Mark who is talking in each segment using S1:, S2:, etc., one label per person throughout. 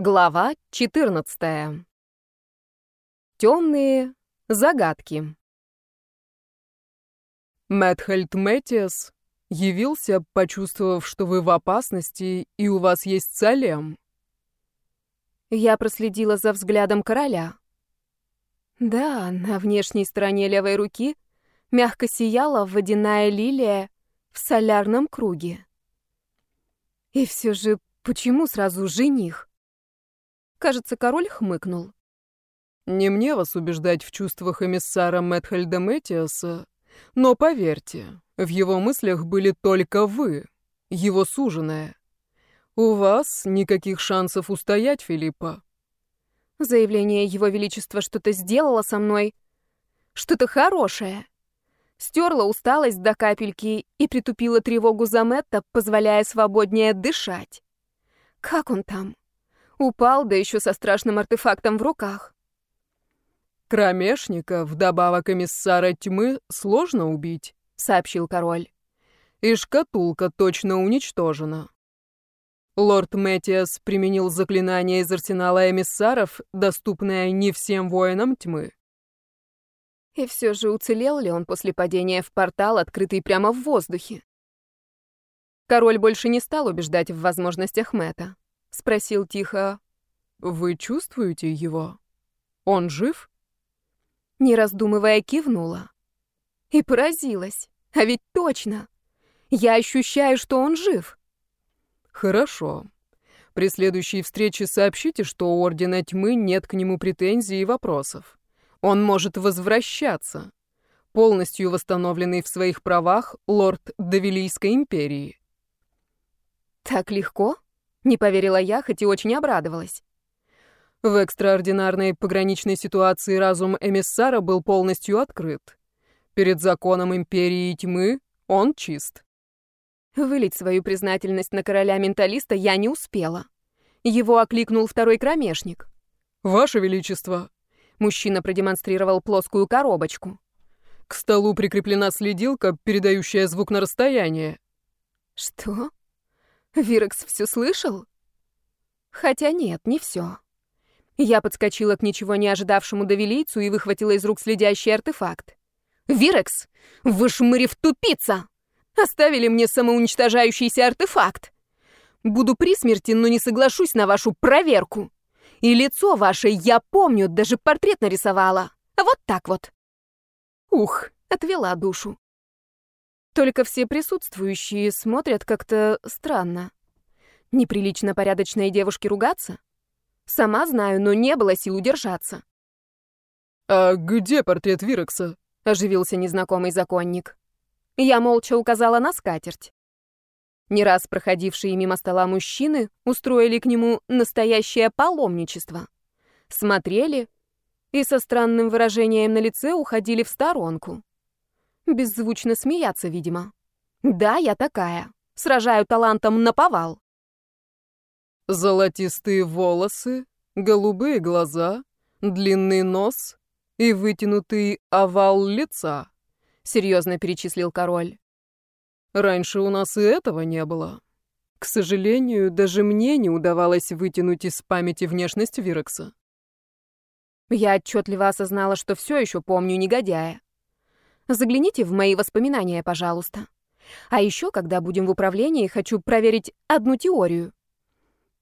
S1: Глава 14. Темные загадки.
S2: Мэтхельд Мэтиас явился, почувствовав, что вы в опасности и у вас есть Салем.
S1: Я проследила за взглядом короля. Да, на внешней стороне левой руки мягко сияла водяная лилия в солярном круге. И все же, почему сразу жених? Кажется, король хмыкнул.
S2: Не мне вас убеждать в чувствах эмиссара Мэтхельда Мэтиаса, но поверьте, в его мыслях были только вы, его суженая. У вас никаких шансов устоять, Филиппа.
S1: Заявление его величества что-то сделало со мной, что-то хорошее. Стерла усталость до капельки и притупила тревогу за Мэтта, позволяя свободнее дышать. Как он там? Упал, да еще со страшным артефактом в руках.
S2: «Кромешника, вдобавок эмиссара тьмы, сложно убить», — сообщил король. «И шкатулка точно уничтожена». Лорд Мэтиас применил заклинание из арсенала эмиссаров, доступное не всем воинам тьмы.
S1: И все же уцелел ли он после падения в портал, открытый прямо в воздухе? Король больше не стал убеждать в возможностях Мэта. — спросил тихо.
S2: «Вы чувствуете его? Он жив?»
S1: Не раздумывая, кивнула. И поразилась. А ведь точно. Я ощущаю, что он жив.
S2: «Хорошо. При следующей встрече сообщите, что у Ордена Тьмы нет к нему претензий и вопросов. Он может возвращаться. Полностью восстановленный в своих правах лорд Давилийской империи».
S1: «Так легко?» Не поверила я, хоть и очень обрадовалась.
S2: В экстраординарной пограничной ситуации разум эмиссара был полностью открыт. Перед законом империи тьмы он чист.
S1: Вылить свою признательность на короля-менталиста я не успела. Его окликнул второй кромешник.
S2: «Ваше Величество!»
S1: Мужчина продемонстрировал плоскую коробочку.
S2: «К столу прикреплена следилка, передающая звук на расстояние».
S1: «Что?» Вирекс все слышал? Хотя нет, не все. Я подскочила к ничего не ожидавшему довелийцу и выхватила из рук следящий артефакт. «Вирекс, вы шмырев тупица! Оставили мне самоуничтожающийся артефакт! Буду при смерти, но не соглашусь на вашу проверку. И лицо ваше я помню, даже портрет нарисовала. Вот так вот». Ух, отвела душу. Только все присутствующие смотрят как-то странно. Неприлично порядочной девушке ругаться? Сама знаю, но не было сил удержаться.
S2: «А где портрет Вирекса?» — оживился незнакомый законник.
S1: Я молча указала на скатерть. Не раз проходившие мимо стола мужчины устроили к нему настоящее паломничество. Смотрели и со странным выражением на лице уходили в сторонку. Беззвучно смеяться, видимо. Да, я такая. Сражаю талантом на повал.
S2: Золотистые волосы, голубые глаза, длинный нос и вытянутый овал лица, серьезно перечислил король. Раньше у нас и этого не было. К сожалению, даже мне не удавалось вытянуть из памяти внешность Вирекса.
S1: Я отчетливо осознала, что все еще помню негодяя. Загляните в мои воспоминания, пожалуйста. А еще, когда будем в управлении, хочу проверить одну теорию.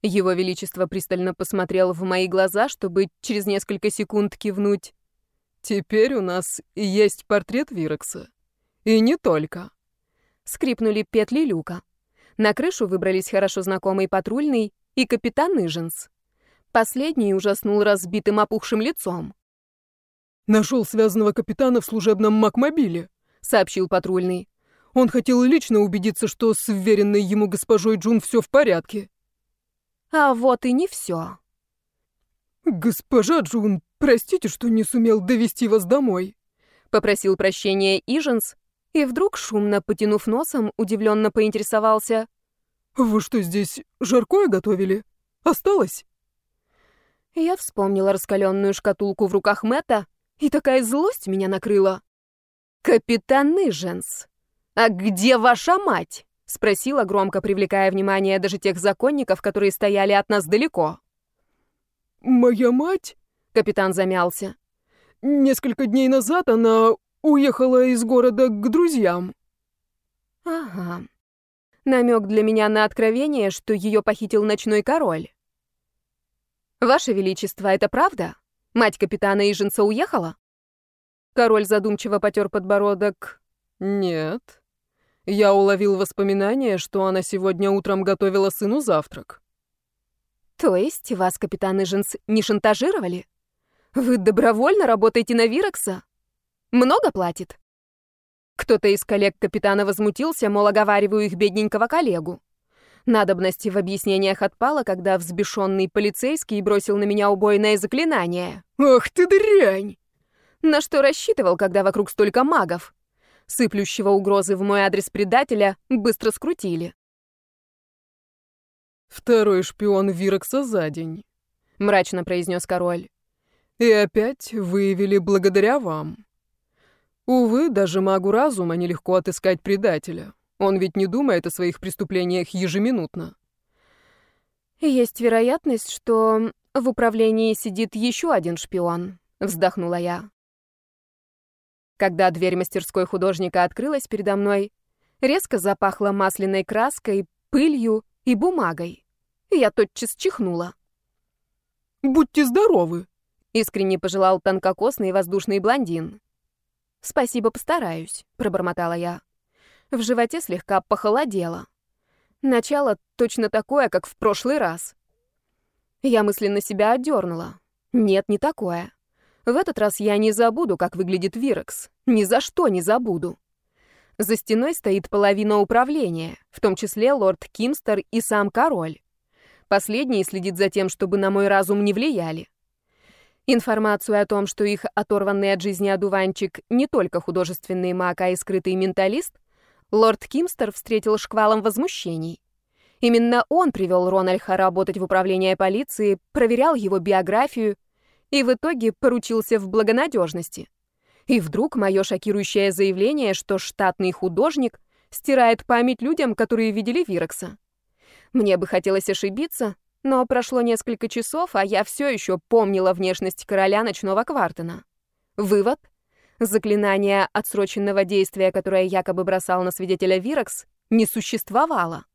S1: Его Величество пристально посмотрел в мои глаза, чтобы через несколько секунд кивнуть.
S2: «Теперь у нас есть портрет Вирекса. И не только».
S1: Скрипнули петли люка. На крышу выбрались хорошо знакомый патрульный и капитан Иженс. Последний ужаснул разбитым опухшим лицом.
S2: «Нашел связанного капитана в служебном макмобиле», — сообщил патрульный. «Он хотел лично убедиться, что с вверенной ему госпожой Джун все в порядке».
S1: «А вот и не все».
S2: «Госпожа Джун, простите, что не сумел довести вас домой», —
S1: попросил прощения Иженс, и вдруг, шумно потянув носом, удивленно поинтересовался.
S2: «Вы что, здесь жаркое готовили? Осталось?»
S1: Я вспомнила раскаленную шкатулку в руках Мэтта и такая злость меня накрыла. «Капитан Иженс, а где ваша мать?» — спросила громко, привлекая внимание даже тех законников, которые стояли от нас далеко.
S2: моя мать...»
S1: Капитан замялся.
S2: «Несколько дней назад она уехала из города к друзьям».
S1: Ага. Намек для меня на откровение, что ее похитил ночной король. «Ваше Величество, это правда? Мать капитана Иженца уехала?» Король задумчиво потер подбородок.
S2: «Нет. Я уловил воспоминание, что она сегодня утром готовила сыну завтрак».
S1: «То есть вас, капитан Иженц, не шантажировали? Вы добровольно работаете на Вирокса? Много платит?» Кто-то из коллег капитана возмутился, мол, оговариваю их бедненького коллегу. Надобности в объяснениях отпала, когда взбешенный полицейский бросил на меня убойное заклинание.
S2: «Ах ты дрянь!»
S1: На что рассчитывал, когда вокруг столько магов? Сыплющего угрозы в мой адрес предателя быстро скрутили.
S2: «Второй шпион Вирокса за день», — мрачно произнес король. «И опять выявили благодаря вам. Увы, даже магу разума нелегко отыскать предателя. Он ведь не думает о своих преступлениях ежеминутно.
S1: Есть вероятность, что в управлении сидит еще один шпион, вздохнула я. Когда дверь мастерской художника открылась передо мной, резко запахло масляной краской, пылью и бумагой. Я тотчас чихнула.
S2: «Будьте здоровы!»
S1: — искренне пожелал тонкокосный воздушный блондин. «Спасибо, постараюсь», — пробормотала я. В животе слегка похолодело. Начало точно такое, как в прошлый раз. Я мысленно себя отдернула. Нет, не такое. В этот раз я не забуду, как выглядит Вирекс. Ни за что не забуду. За стеной стоит половина управления, в том числе лорд Кимстер и сам король. Последний следит за тем, чтобы на мой разум не влияли. Информацию о том, что их оторванный от жизни одуванчик не только художественный маг, а и скрытый менталист, лорд Кимстер встретил шквалом возмущений. Именно он привел Рональха работать в управление полиции, проверял его биографию и в итоге поручился в благонадежности. И вдруг мое шокирующее заявление, что штатный художник стирает память людям, которые видели Вирокса. Мне бы хотелось ошибиться, но прошло несколько часов, а я все еще помнила внешность короля ночного квартена. Вывод — Заклинание отсроченного действия, которое якобы бросал на свидетеля Вирокс, не существовало.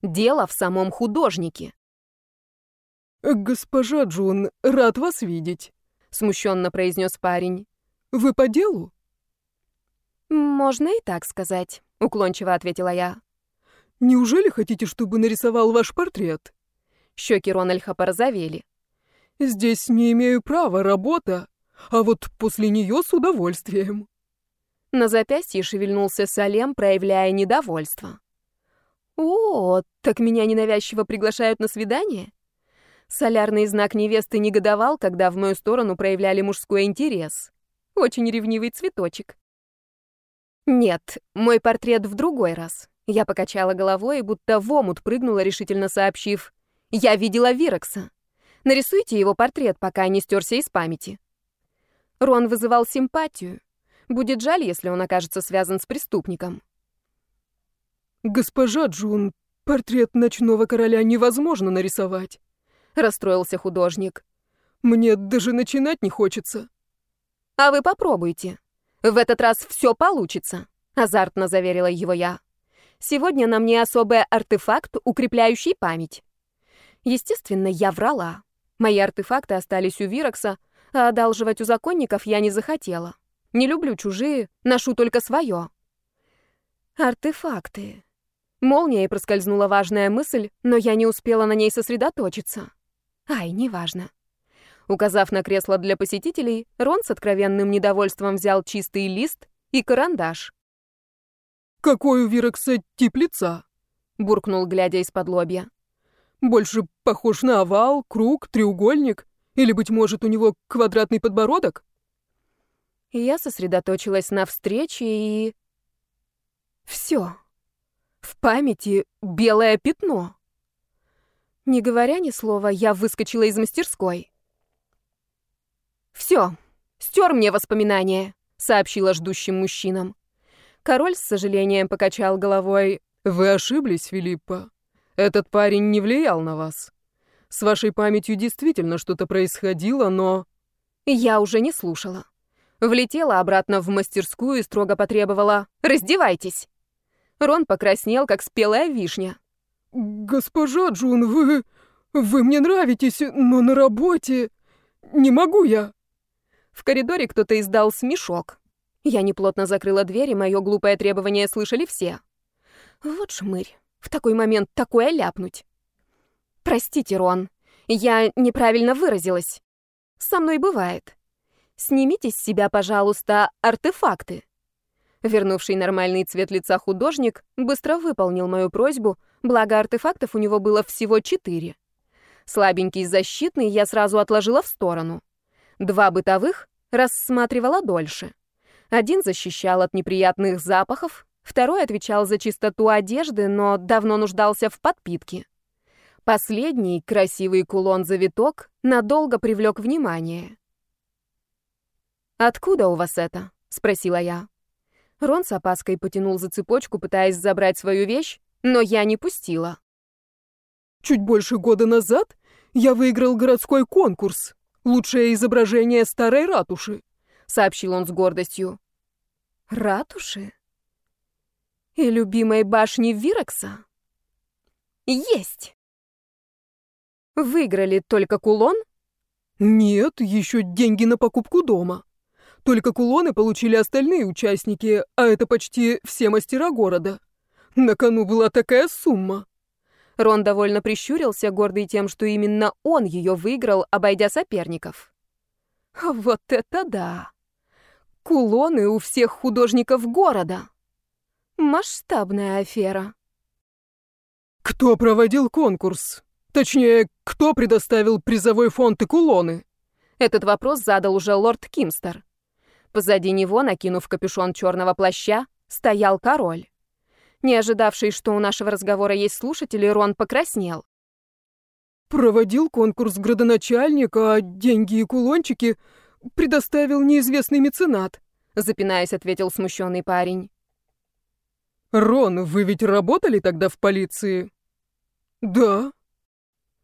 S1: Дело в самом художнике.
S2: «Госпожа Джун, рад вас видеть», — смущенно произнес парень. «Вы по делу?»
S1: «Можно и так сказать», — уклончиво ответила я.
S2: «Неужели хотите, чтобы нарисовал ваш портрет?»
S1: Щеки Рональха порозовели.
S2: «Здесь не имею права, работа. А вот после нее с удовольствием.
S1: На запястье шевельнулся Салем, проявляя недовольство. «О, так меня ненавязчиво приглашают на свидание?» Солярный знак невесты негодовал, когда в мою сторону проявляли мужской интерес. Очень ревнивый цветочек. «Нет, мой портрет в другой раз». Я покачала головой, будто в омут прыгнула, решительно сообщив. «Я видела Вирокса. Нарисуйте его портрет, пока не стерся из памяти». Рон вызывал симпатию. Будет жаль, если он окажется связан с преступником.
S2: «Госпожа Джун, портрет ночного короля невозможно нарисовать», — расстроился художник. «Мне даже начинать не хочется».
S1: «А вы попробуйте. В этот раз все получится», — азартно заверила его я. «Сегодня на мне особый артефакт, укрепляющий память». Естественно, я врала. Мои артефакты остались у Вирокса, а одалживать у законников я не захотела. Не люблю чужие, ношу только свое. Артефакты. Молнией проскользнула важная мысль, но я не успела на ней сосредоточиться. Ай, неважно. Указав на кресло для посетителей, Рон с откровенным недовольством взял чистый лист и карандаш.
S2: «Какой у Вирекса тип лица?» — буркнул, глядя из-под лобья. «Больше похож на овал, круг, треугольник или, быть может, у него квадратный подбородок?
S1: Я сосредоточилась на встрече и... Все. В памяти белое пятно. Не говоря ни слова, я выскочила из мастерской. «Все, стер мне воспоминания», — сообщила ждущим мужчинам. Король с сожалением покачал головой.
S2: «Вы ошиблись, Филиппа. Этот парень не влиял на вас. С вашей памятью действительно что-то происходило, но...
S1: Я уже не слушала. Влетела обратно в мастерскую и строго потребовала «Раздевайтесь!». Рон покраснел, как спелая вишня.
S2: «Госпожа Джун, вы... вы мне нравитесь, но на работе... не могу я!»
S1: В коридоре кто-то издал смешок. Я неплотно закрыла дверь, и мое глупое требование слышали все. Вот шмырь. В такой момент такое ляпнуть. Простите, Рон, я неправильно выразилась. Со мной бывает. Снимите с себя, пожалуйста, артефакты. Вернувший нормальный цвет лица художник быстро выполнил мою просьбу, благо артефактов у него было всего четыре. Слабенький защитный я сразу отложила в сторону. Два бытовых рассматривала дольше. Один защищал от неприятных запахов, второй отвечал за чистоту одежды, но давно нуждался в подпитке. Последний, красивый кулон-завиток, надолго привлек внимание. «Откуда у вас это?» — спросила я. Рон с опаской потянул за цепочку, пытаясь забрать свою вещь, но я не пустила.
S2: «Чуть больше года назад я выиграл городской конкурс. Лучшее изображение старой ратуши», — сообщил он с гордостью.
S1: «Ратуши? И любимой башни Вирекса?» «Есть!» «Выиграли только кулон?»
S2: «Нет, еще деньги на покупку дома. Только кулоны получили остальные участники, а это почти все мастера города. На кону была такая сумма».
S1: Рон довольно прищурился, гордый тем, что именно он ее выиграл, обойдя соперников. Вот это да! Кулоны у всех художников города. Масштабная афера.
S2: Кто проводил конкурс? Точнее, кто предоставил призовой фонд и кулоны?
S1: Этот вопрос задал уже лорд Кимстер. Позади него, накинув капюшон черного плаща, стоял король. Не ожидавший, что у нашего разговора есть слушатели, Рон покраснел.
S2: «Проводил конкурс градоначальник, а деньги и кулончики предоставил неизвестный меценат»,
S1: запинаясь, ответил смущенный парень.
S2: «Рон, вы ведь работали тогда в полиции?» «Да.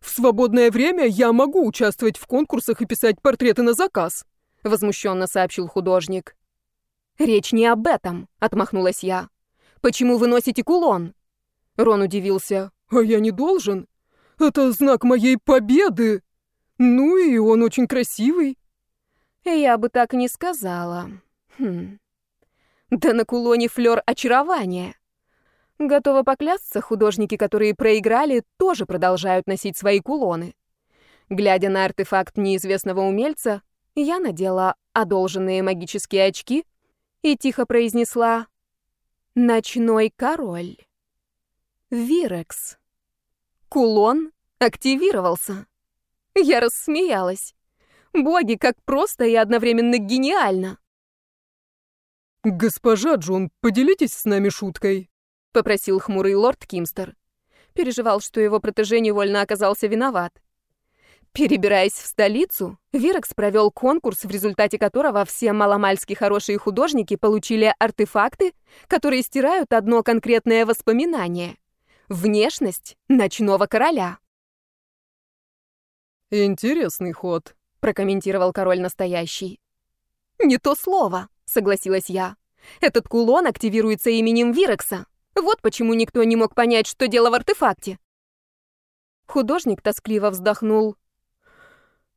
S2: В свободное время я могу участвовать в конкурсах и писать портреты на заказ»,
S1: возмущенно сообщил художник. «Речь не об этом», — отмахнулась я. Почему вы носите кулон?» Рон удивился.
S2: «А я не должен? Это знак моей победы. Ну и он очень красивый».
S1: «Я бы так не сказала. Хм. Да на кулоне флёр очарования. Готова поклясться, художники, которые проиграли, тоже продолжают носить свои кулоны. Глядя на артефакт неизвестного умельца, я надела одолженные магические очки и тихо произнесла Ночной король. Вирекс. Кулон активировался. Я рассмеялась. Боги, как просто и одновременно гениально.
S2: «Госпожа Джун, поделитесь с нами шуткой», —
S1: попросил хмурый лорд Кимстер. Переживал, что его протеже невольно оказался виноват. Перебираясь в столицу, Вирекс провел конкурс, в результате которого все маломальски хорошие художники получили артефакты, которые стирают одно конкретное воспоминание — внешность ночного короля.
S2: «Интересный ход», —
S1: прокомментировал король настоящий. «Не то слово», — согласилась я. «Этот кулон активируется именем Вирекса. Вот почему никто не мог понять, что дело в артефакте». Художник тоскливо вздохнул.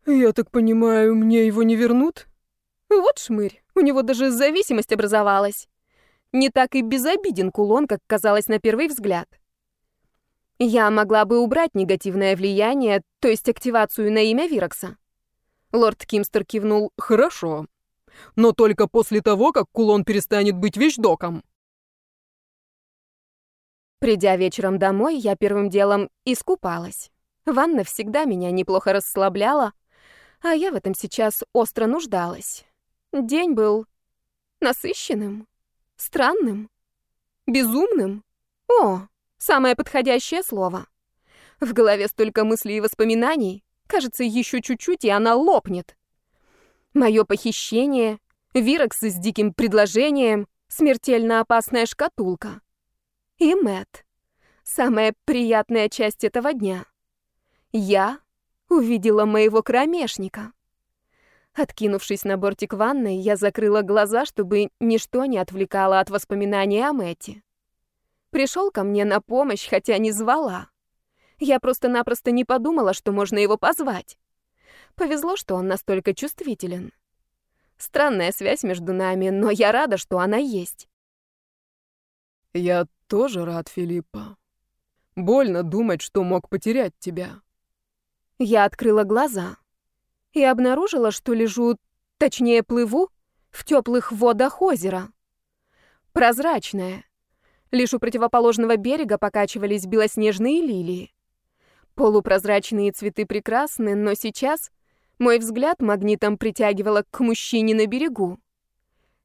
S2: «Я так понимаю, мне его не вернут?»
S1: Вот шмырь, у него даже зависимость образовалась. Не так и безобиден кулон, как казалось на первый взгляд. Я могла бы убрать негативное влияние, то есть активацию на имя Вирокса. Лорд Кимстер кивнул
S2: «Хорошо, но только после того, как кулон перестанет быть вещдоком».
S1: Придя вечером домой, я первым делом искупалась. Ванна всегда меня неплохо расслабляла, а я в этом сейчас остро нуждалась. День был насыщенным, странным, безумным. О, самое подходящее слово. В голове столько мыслей и воспоминаний. Кажется, еще чуть-чуть, и она лопнет. Мое похищение, Вирекс с диким предложением, смертельно опасная шкатулка. И Мэт. Самая приятная часть этого дня. Я увидела моего кромешника. Откинувшись на бортик ванной, я закрыла глаза, чтобы ничто не отвлекало от воспоминаний о Мэти. Пришел ко мне на помощь, хотя не звала. Я просто-напросто не подумала, что можно его позвать. Повезло, что он настолько чувствителен. Странная связь между нами, но я рада, что она есть.
S2: Я тоже рад, Филиппа. Больно думать, что мог потерять тебя.
S1: Я открыла глаза и обнаружила, что лежу, точнее плыву, в теплых водах озера. Прозрачное. Лишь у противоположного берега покачивались белоснежные лилии. Полупрозрачные цветы прекрасны, но сейчас мой взгляд магнитом притягивало к мужчине на берегу.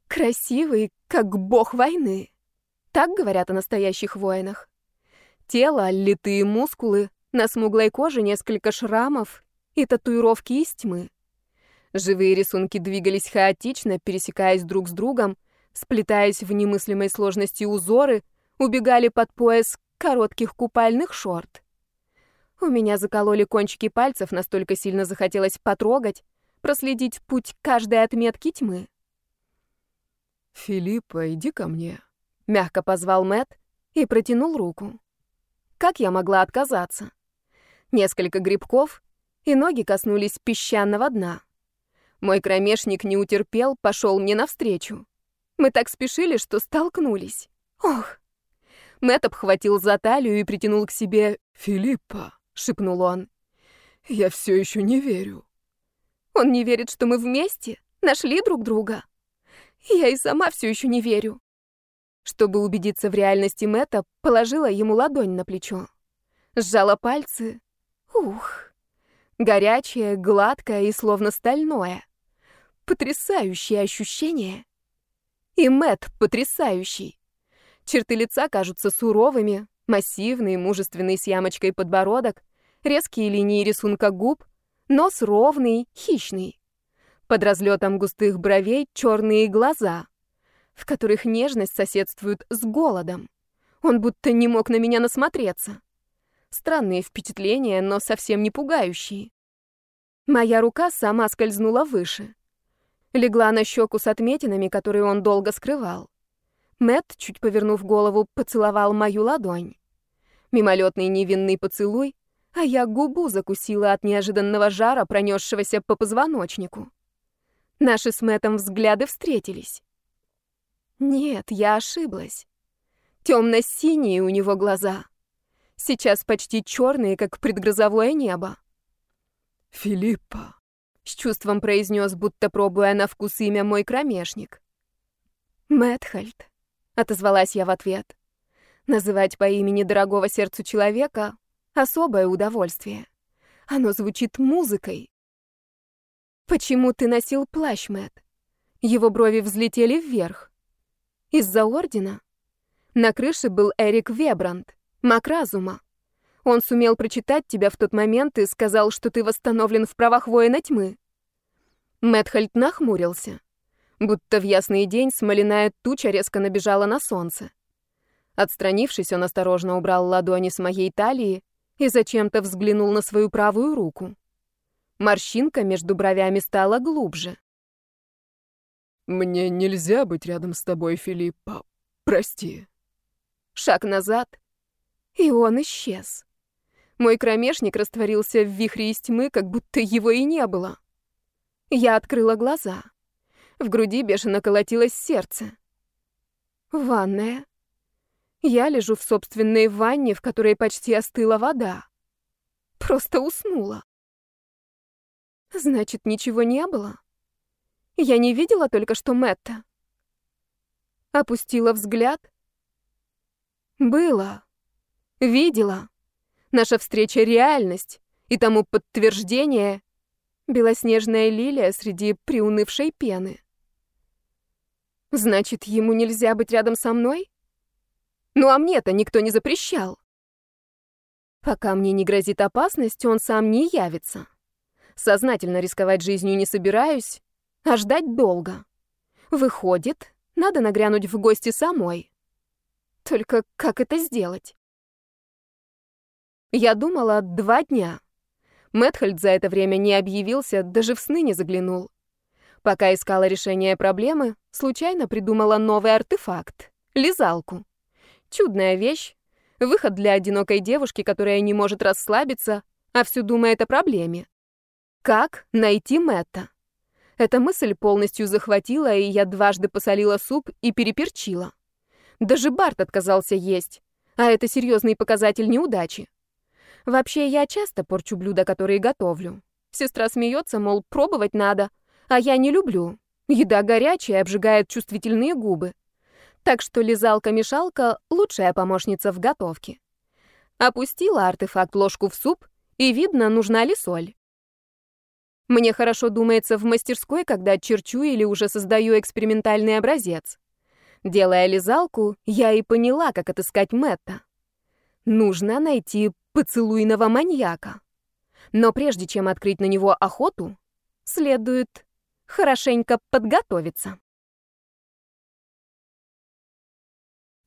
S1: Красивый, как бог войны. Так говорят о настоящих воинах. Тело, литые мускулы, на смуглой коже несколько шрамов и татуировки из тьмы. Живые рисунки двигались хаотично, пересекаясь друг с другом, сплетаясь в немыслимой сложности узоры, убегали под пояс коротких купальных шорт. У меня закололи кончики пальцев, настолько сильно захотелось потрогать, проследить путь каждой отметки тьмы.
S2: «Филиппа, иди ко мне», —
S1: мягко позвал Мэт и протянул руку. Как я могла отказаться? Несколько грибков, и ноги коснулись песчаного дна. Мой кромешник не утерпел, пошел мне навстречу. Мы так спешили, что столкнулись. Ох! Мэтт обхватил за талию и притянул к себе
S2: «Филиппа», —
S1: шепнул он.
S2: «Я все еще не верю».
S1: Он не верит, что мы вместе, нашли друг друга. Я и сама все еще не верю. Чтобы убедиться в реальности Мэтта, положила ему ладонь на плечо. Сжала пальцы. Ух! Горячее, гладкое и словно стальное. Потрясающее ощущение. И Мэт потрясающий. Черты лица кажутся суровыми, массивный, мужественный с ямочкой подбородок, резкие линии рисунка губ, нос ровный, хищный. Под разлетом густых бровей черные глаза, в которых нежность соседствует с голодом. Он будто не мог на меня насмотреться. Странные впечатления, но совсем не пугающие. Моя рука сама скользнула выше. Легла на щеку с отметинами, которые он долго скрывал. Мэт, чуть повернув голову, поцеловал мою ладонь. Мимолетный невинный поцелуй, а я губу закусила от неожиданного жара, пронесшегося по позвоночнику. Наши с Мэтом взгляды встретились. Нет, я ошиблась. Темно-синие у него глаза сейчас почти черные, как предгрозовое небо.
S2: «Филиппа», —
S1: с чувством произнес, будто пробуя на вкус имя мой кромешник. «Мэтхальд», — отозвалась я в ответ. Называть по имени дорогого сердцу человека — особое удовольствие. Оно звучит музыкой. «Почему ты носил плащ, Мэт? Его брови взлетели вверх. Из-за ордена? На крыше был Эрик Вебранд. Маг разума. Он сумел прочитать тебя в тот момент и сказал, что ты восстановлен в правах воина тьмы. Мэтхальд нахмурился. Будто в ясный день смоляная туча резко набежала на солнце. Отстранившись, он осторожно убрал ладони с моей талии и зачем-то взглянул на свою правую руку. Морщинка между бровями стала глубже.
S2: «Мне нельзя быть рядом с тобой, Филиппа. Прости».
S1: Шаг назад, и он исчез. Мой кромешник растворился в вихре из тьмы, как будто его и не было. Я открыла глаза. В груди бешено колотилось сердце. Ванная. Я лежу в собственной ванне, в которой почти остыла вода. Просто уснула. Значит, ничего не было? Я не видела только что Мэтта. Опустила взгляд. Было. Видела. Наша встреча — реальность, и тому подтверждение — белоснежная лилия среди приунывшей пены. Значит, ему нельзя быть рядом со мной? Ну а мне-то никто не запрещал. Пока мне не грозит опасность, он сам не явится. Сознательно рисковать жизнью не собираюсь, а ждать долго. Выходит, надо нагрянуть в гости самой. Только как это сделать? Я думала два дня. Мэтхольд за это время не объявился, даже в сны не заглянул. Пока искала решение проблемы, случайно придумала новый артефакт — лизалку. Чудная вещь, выход для одинокой девушки, которая не может расслабиться, а все думает о проблеме. Как найти Мэтта? Эта мысль полностью захватила, и я дважды посолила суп и переперчила. Даже Барт отказался есть, а это серьезный показатель неудачи. Вообще, я часто порчу блюда, которые готовлю. Сестра смеется, мол, пробовать надо — а я не люблю. Еда горячая, обжигает чувствительные губы. Так что лизалка-мешалка — лучшая помощница в готовке. Опустила артефакт ложку в суп, и видно, нужна ли соль. Мне хорошо думается в мастерской, когда черчу или уже создаю экспериментальный образец. Делая лизалку, я и поняла, как отыскать Мэтта. Нужно найти поцелуйного маньяка. Но прежде чем открыть на него охоту, следует хорошенько подготовиться.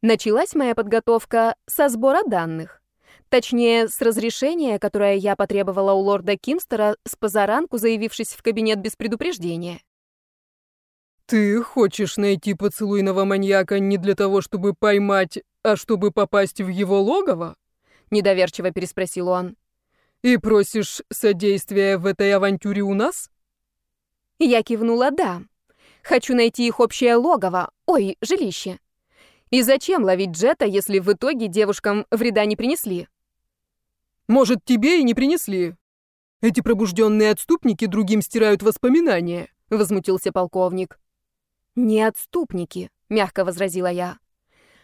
S1: Началась моя подготовка со сбора данных. Точнее, с разрешения, которое я потребовала у лорда Кимстера с позаранку, заявившись в кабинет без предупреждения.
S2: «Ты хочешь найти поцелуйного маньяка не для того, чтобы поймать, а чтобы попасть в его логово?»
S1: — недоверчиво переспросил он.
S2: «И просишь содействия в этой авантюре у нас?»
S1: Я кивнула «да». Хочу найти их общее логово, ой, жилище. И зачем ловить Джета, если в итоге девушкам вреда не принесли?
S2: Может, тебе и не принесли. Эти пробужденные отступники другим стирают воспоминания, возмутился полковник.
S1: Не отступники, мягко возразила я.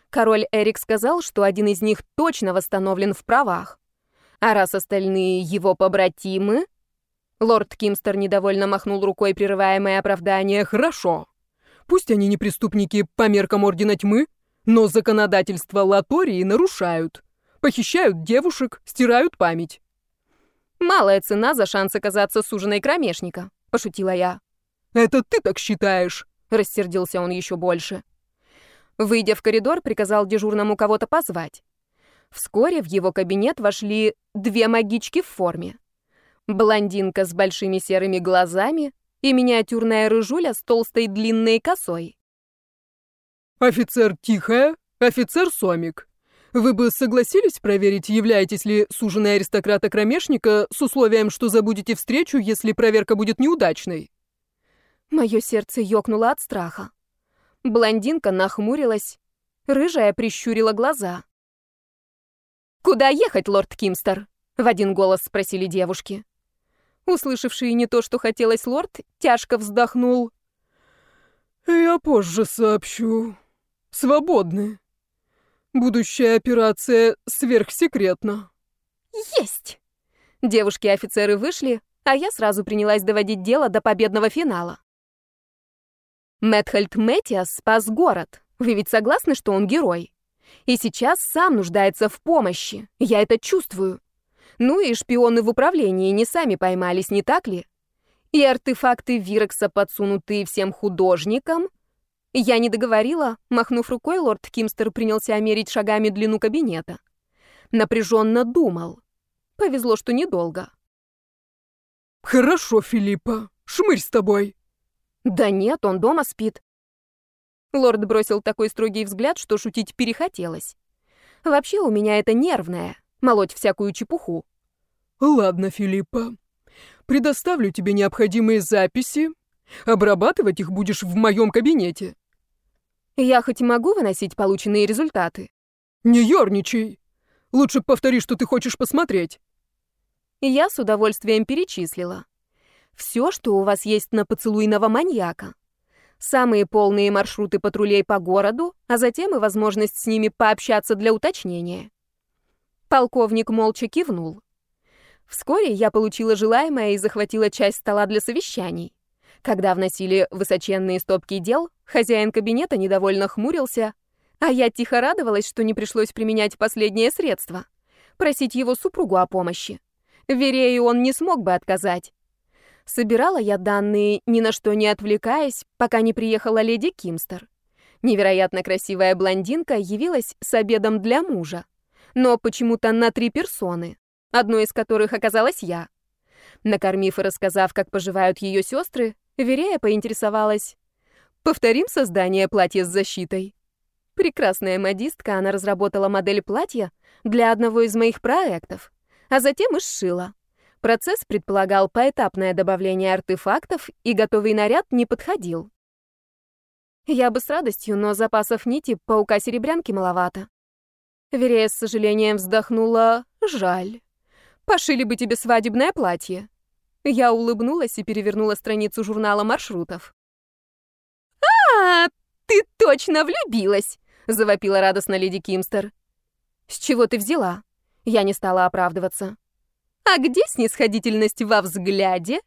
S1: Король Эрик сказал, что один из них точно восстановлен в правах. А раз остальные его побратимы, Лорд Кимстер недовольно махнул рукой, прерывая мои оправдания.
S2: «Хорошо. Пусть они не преступники по меркам Ордена Тьмы, но законодательство Латории нарушают. Похищают девушек, стирают память».
S1: «Малая цена за шанс оказаться суженой кромешника», — пошутила я.
S2: «Это ты так считаешь?»
S1: — рассердился он еще больше. Выйдя в коридор, приказал дежурному кого-то позвать. Вскоре в его кабинет вошли две магички в форме. Блондинка с большими серыми глазами и миниатюрная рыжуля с толстой длинной косой.
S2: «Офицер Тихая, офицер Сомик. Вы бы согласились проверить, являетесь ли суженой аристократа-кромешника с условием, что забудете встречу, если проверка будет неудачной?»
S1: Мое сердце ёкнуло от страха. Блондинка нахмурилась, рыжая прищурила глаза. «Куда ехать, лорд Кимстер?» — в один голос спросили девушки. Услышавший не то, что хотелось лорд, тяжко вздохнул.
S2: «Я позже сообщу. Свободны. Будущая операция сверхсекретна».
S1: «Есть!» Девушки-офицеры вышли, а я сразу принялась доводить дело до победного финала. Мэтхальд Мэтиас спас город. Вы ведь согласны, что он герой? И сейчас сам нуждается в помощи. Я это чувствую. Ну и шпионы в управлении не сами поймались, не так ли? И артефакты Вирекса, подсунутые всем художникам. Я не договорила, махнув рукой, лорд Кимстер принялся мерить шагами длину кабинета. Напряженно думал. Повезло, что недолго.
S2: «Хорошо, Филиппа, шмырь с тобой».
S1: «Да нет, он дома спит». Лорд бросил такой строгий взгляд, что шутить перехотелось. Вообще у меня это нервное, молоть всякую чепуху.
S2: «Ладно, Филиппа. Предоставлю тебе необходимые записи. Обрабатывать их будешь в моем кабинете».
S1: «Я хоть и могу выносить полученные результаты?»
S2: «Не ерничай. Лучше повтори, что ты хочешь посмотреть».
S1: Я с удовольствием перечислила. Все, что у вас есть на поцелуйного маньяка. Самые полные маршруты патрулей по городу, а затем и возможность с ними пообщаться для уточнения. Полковник молча кивнул. Вскоре я получила желаемое и захватила часть стола для совещаний. Когда вносили высоченные стопки дел, хозяин кабинета недовольно хмурился, а я тихо радовалась, что не пришлось применять последнее средство — просить его супругу о помощи. Верею он не смог бы отказать. Собирала я данные, ни на что не отвлекаясь, пока не приехала леди Кимстер. Невероятно красивая блондинка явилась с обедом для мужа, но почему-то на три персоны одной из которых оказалась я. Накормив и рассказав, как поживают ее сестры, Верея поинтересовалась. «Повторим создание платья с защитой?» Прекрасная модистка, она разработала модель платья для одного из моих проектов, а затем и сшила. Процесс предполагал поэтапное добавление артефактов, и готовый наряд не подходил. Я бы с радостью, но запасов нити паука-серебрянки маловато. Верея с сожалением вздохнула. Жаль. Пошили бы тебе свадебное платье. Я улыбнулась и перевернула страницу журнала маршрутов. «А, ты точно влюбилась!» — завопила радостно леди Кимстер. «С чего ты взяла?» Я не стала оправдываться. «А где снисходительность во взгляде?»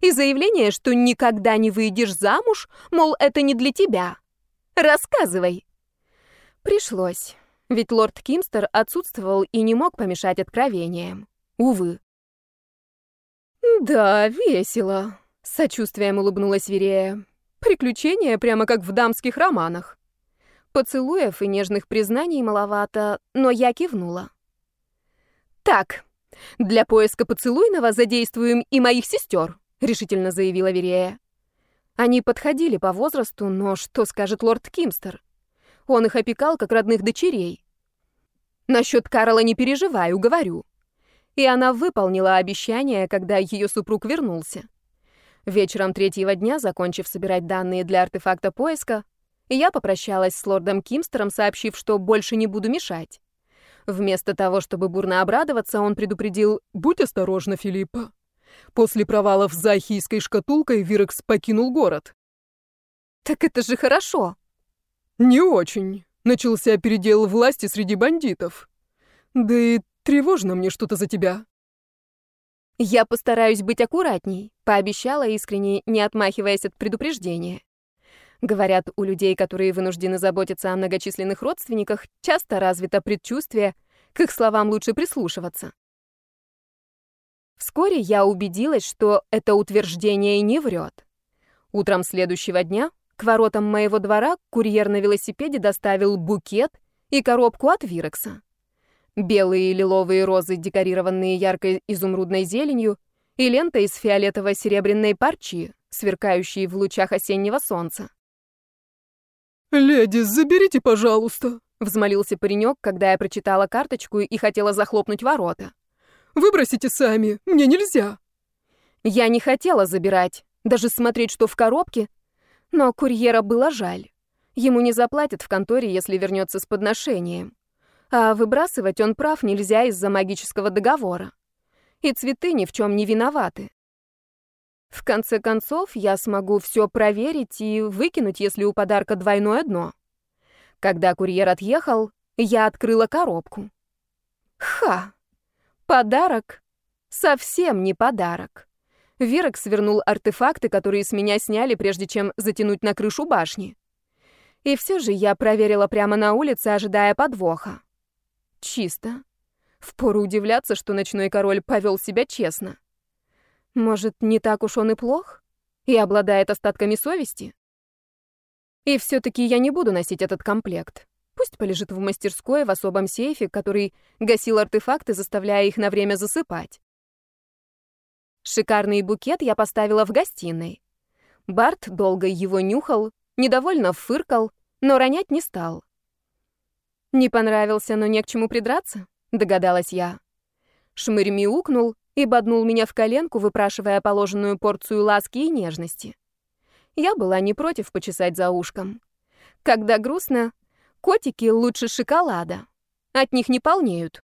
S1: И заявление, что никогда не выйдешь замуж, мол, это не для тебя. Рассказывай. Пришлось, ведь лорд Кимстер отсутствовал и не мог помешать откровениям. Увы. «Да, весело», — сочувствием улыбнулась Верея. «Приключения прямо как в дамских романах». Поцелуев и нежных признаний маловато, но я кивнула. «Так, для поиска поцелуйного задействуем и моих сестер», — решительно заявила Верея. Они подходили по возрасту, но что скажет лорд Кимстер? Он их опекал, как родных дочерей. Насчет Карла не переживай, уговорю. И она выполнила обещание, когда ее супруг вернулся. Вечером третьего дня, закончив собирать данные для артефакта поиска, я попрощалась с лордом Кимстером, сообщив, что больше не буду мешать. Вместо того, чтобы бурно обрадоваться, он предупредил
S2: «Будь осторожна, Филиппа. После провалов с Захийской шкатулкой Вирекс покинул город».
S1: «Так это же хорошо».
S2: «Не очень. Начался передел власти среди бандитов. Да и Тревожно мне что-то за тебя.
S1: Я постараюсь быть аккуратней, пообещала искренне, не отмахиваясь от предупреждения. Говорят, у людей, которые вынуждены заботиться о многочисленных родственниках, часто развито предчувствие, к их словам лучше прислушиваться. Вскоре я убедилась, что это утверждение не врет. Утром следующего дня к воротам моего двора курьер на велосипеде доставил букет и коробку от Вирекса белые и лиловые розы, декорированные яркой изумрудной зеленью, и лента из фиолетово-серебряной парчи, сверкающие в лучах осеннего солнца.
S2: «Леди, заберите, пожалуйста», —
S1: взмолился паренек, когда я прочитала карточку и хотела захлопнуть ворота.
S2: «Выбросите сами, мне нельзя».
S1: Я не хотела забирать, даже смотреть, что в коробке, но курьера было жаль. Ему не заплатят в конторе, если вернется с подношением. А выбрасывать он прав нельзя из-за магического договора. И цветы ни в чем не виноваты. В конце концов, я смогу все проверить и выкинуть, если у подарка двойное дно. Когда курьер отъехал, я открыла коробку. Ха! Подарок? Совсем не подарок. Вирок свернул артефакты, которые с меня сняли, прежде чем затянуть на крышу башни. И все же я проверила прямо на улице, ожидая подвоха. Чисто. Впору удивляться, что ночной король повел себя честно. Может, не так уж он и плох? И обладает остатками совести? И все-таки я не буду носить этот комплект. Пусть полежит в мастерской в особом сейфе, который гасил артефакты, заставляя их на время засыпать. Шикарный букет я поставила в гостиной. Барт долго его нюхал, недовольно фыркал, но ронять не стал. «Не понравился, но не к чему придраться», — догадалась я. Шмырь мяукнул и боднул меня в коленку, выпрашивая положенную порцию ласки и нежности. Я была не против почесать за ушком. Когда грустно, котики лучше шоколада. От них не полнеют.